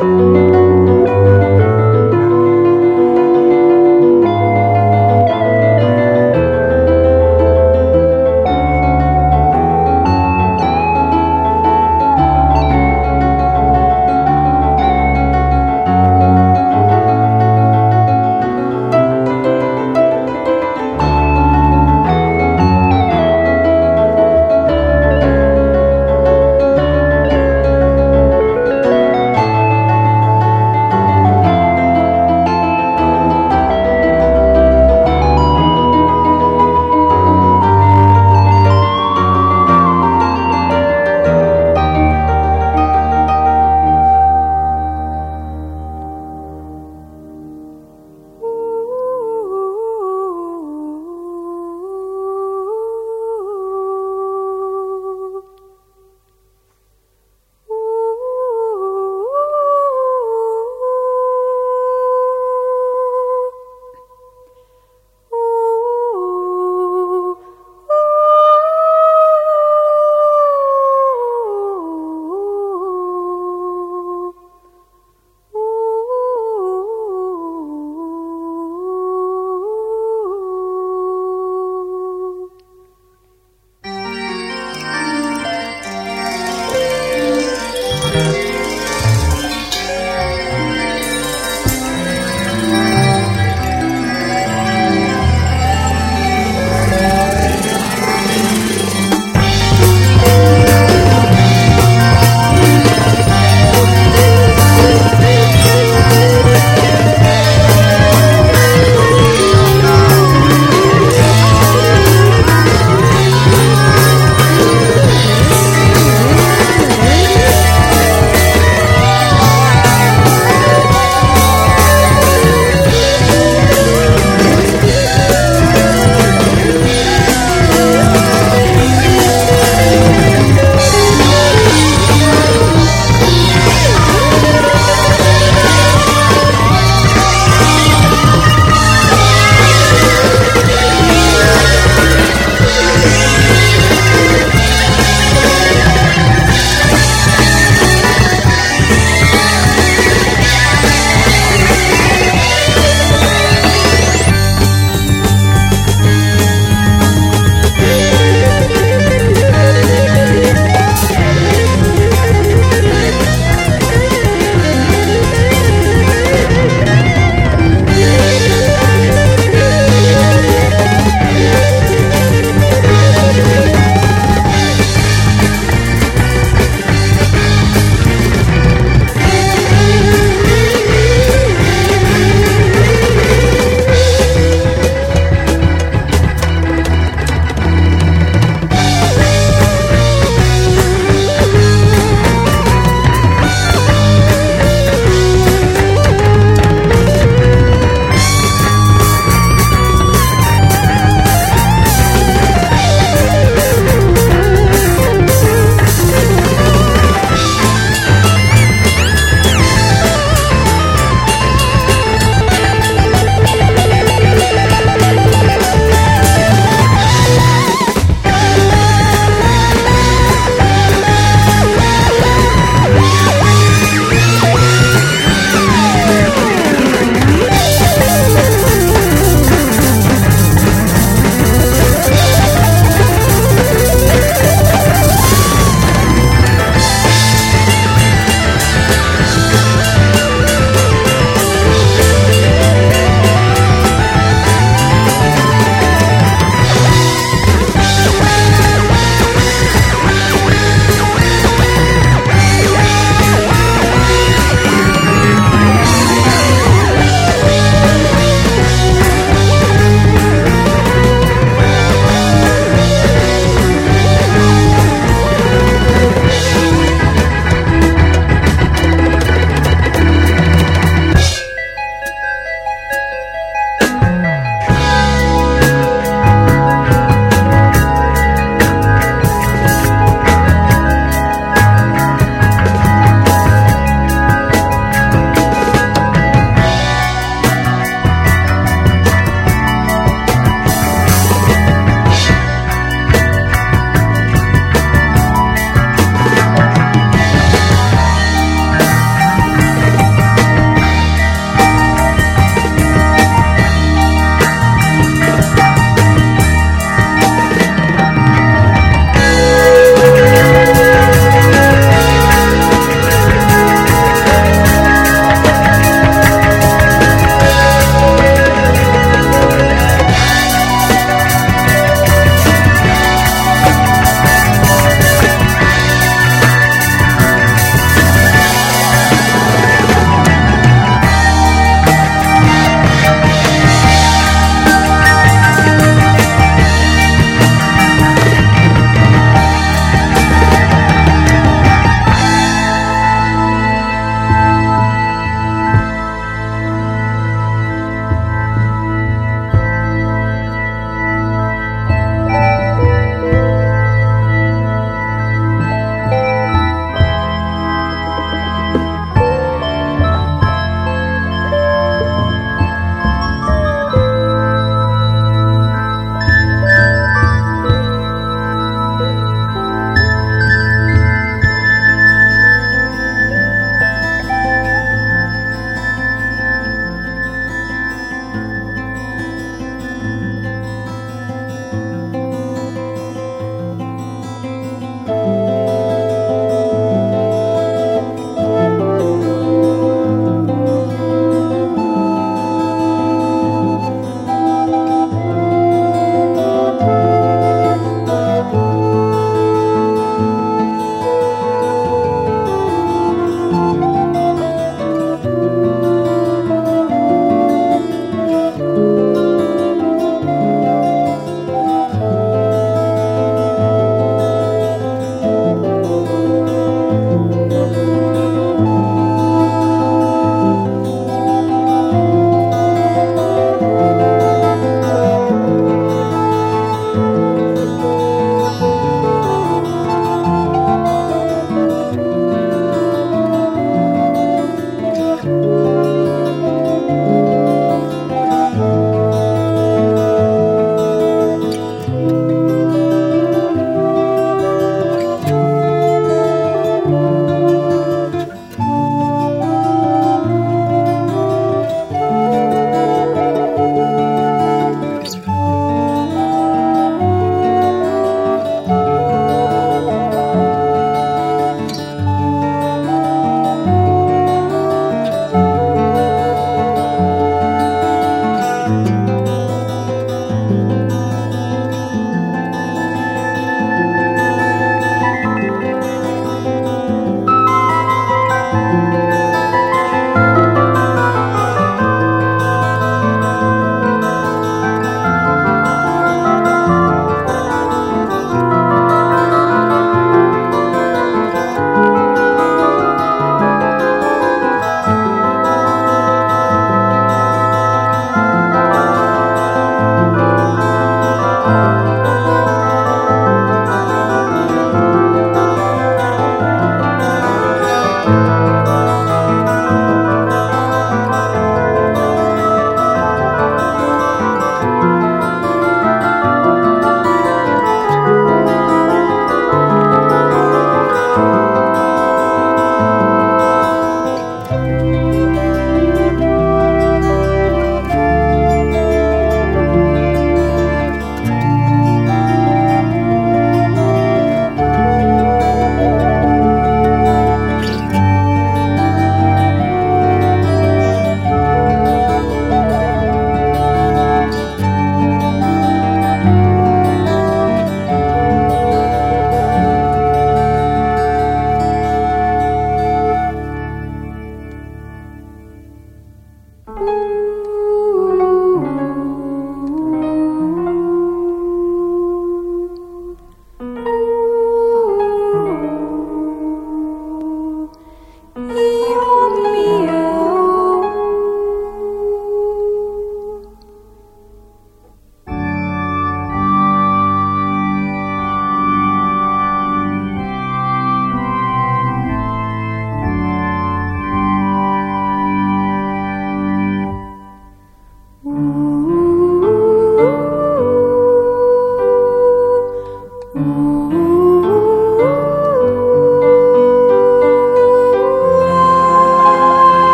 Bye.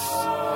life.